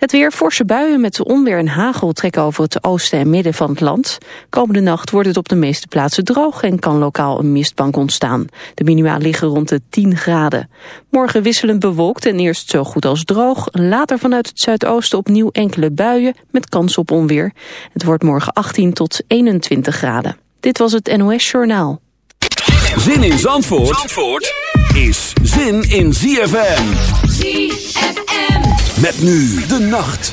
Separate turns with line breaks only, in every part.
Het weer forse buien met onweer en hagel trekken over het oosten en midden van het land. Komende nacht wordt het op de meeste plaatsen droog en kan lokaal een mistbank ontstaan. De minima liggen rond de 10 graden. Morgen wisselend bewolkt en eerst zo goed als droog. Later vanuit het zuidoosten opnieuw enkele buien met kans op onweer. Het wordt morgen 18 tot 21 graden. Dit was het NOS Journaal.
Zin in Zandvoort, Zandvoort is zin in ZFM.
ZFM.
Met nu de nacht.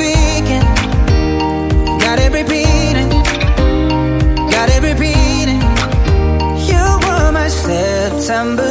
December.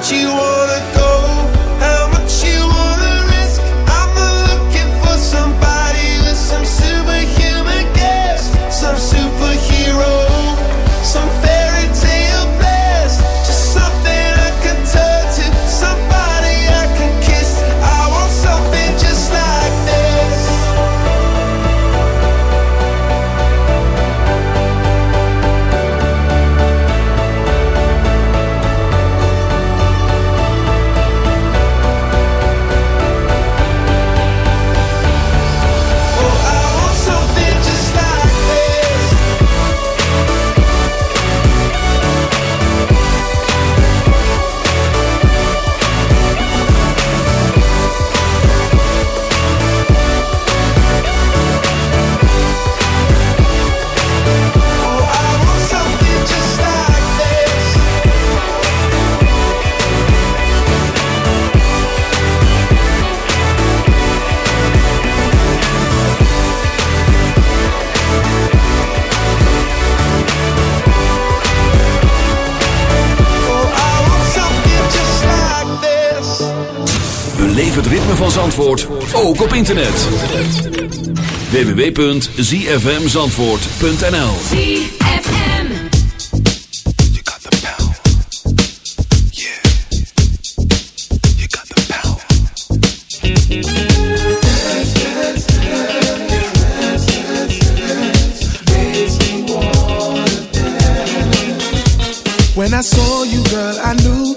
that you want.
Van Zandvoort, ook op internet. www.zfmzandvoort.nl
ZFM.
You got the power. Yeah. You got the power.
When I saw you, girl, I knew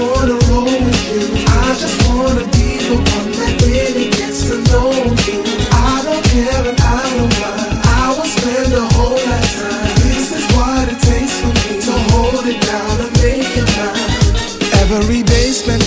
wanna roll with you. I just wanna be the one that really gets to know you. I don't care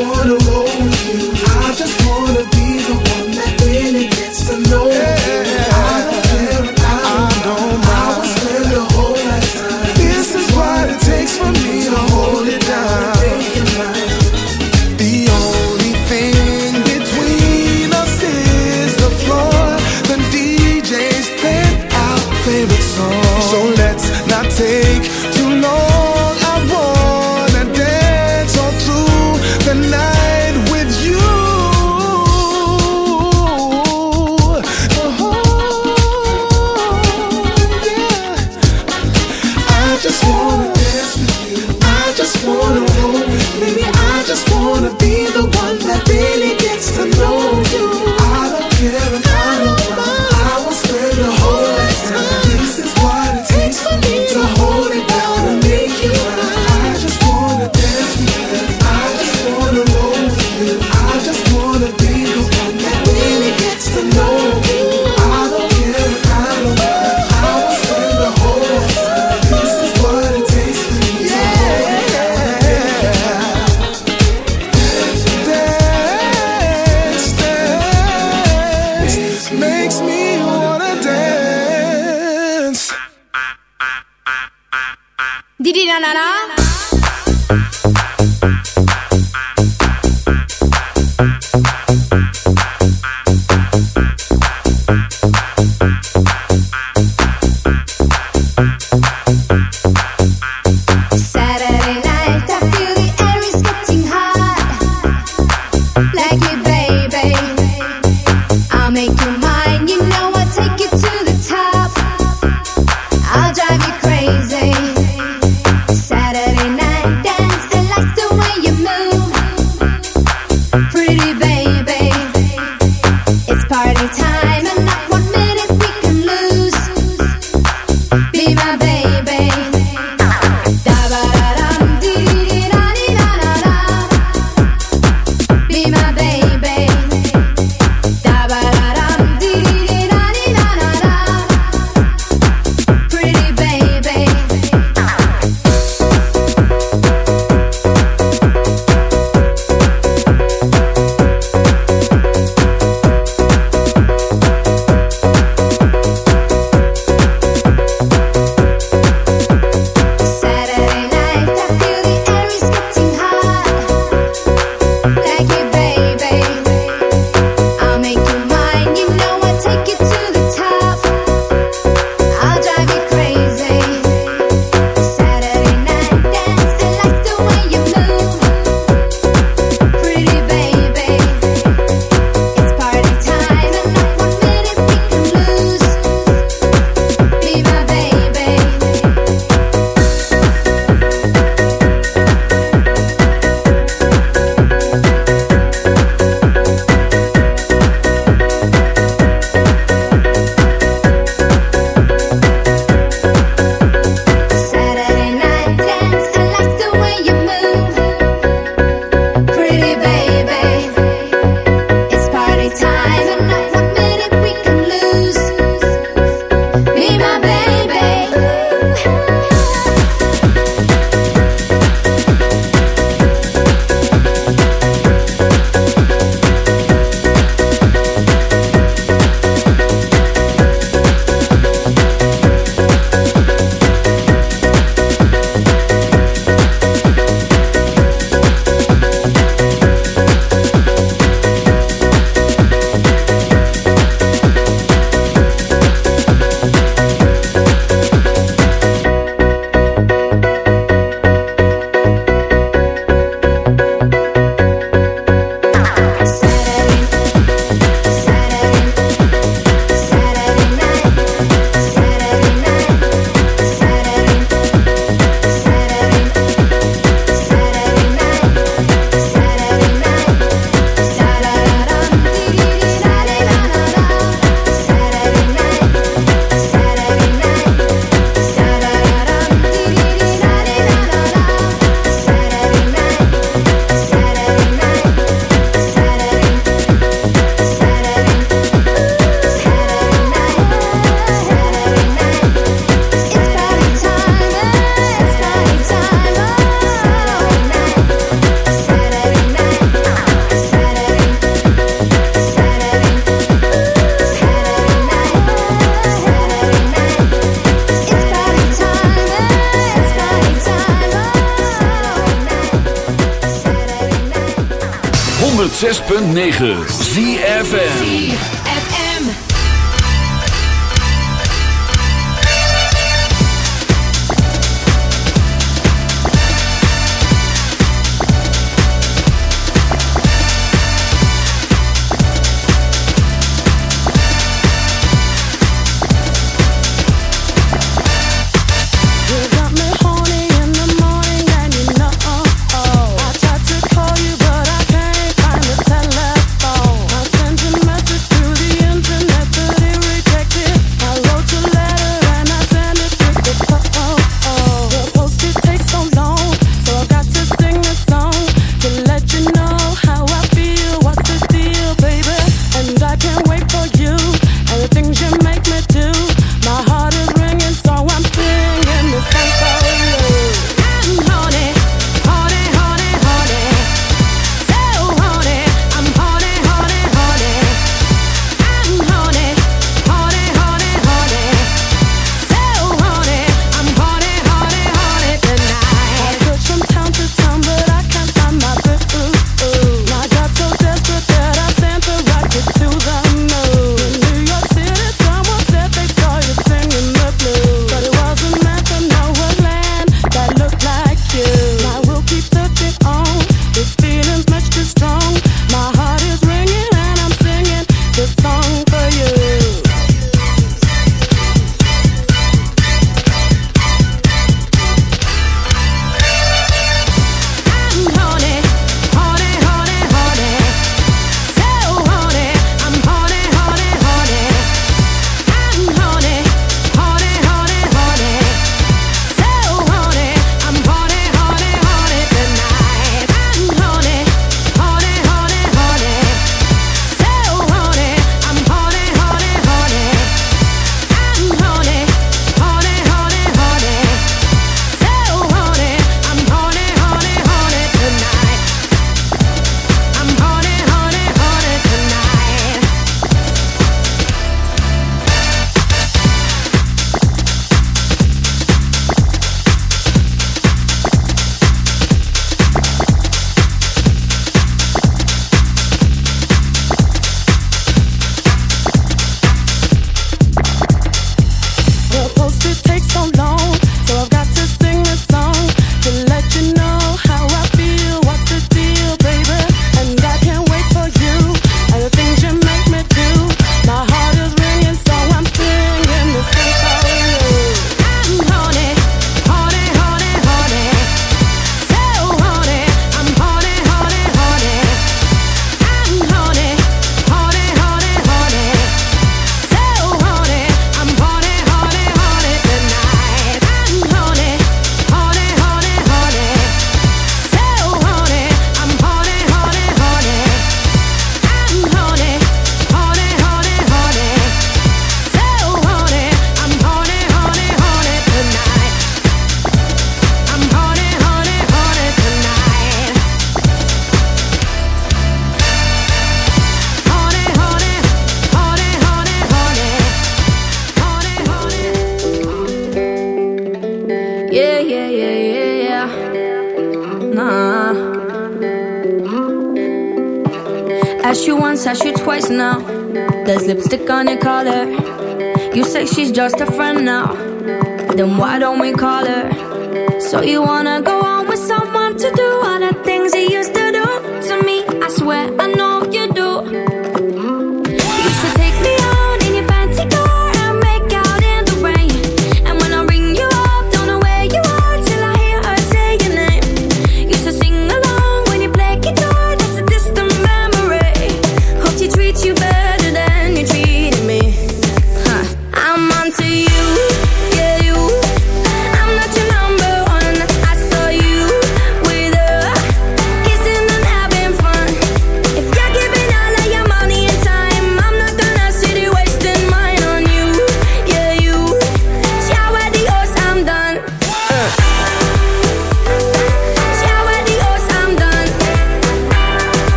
wanna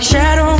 shadow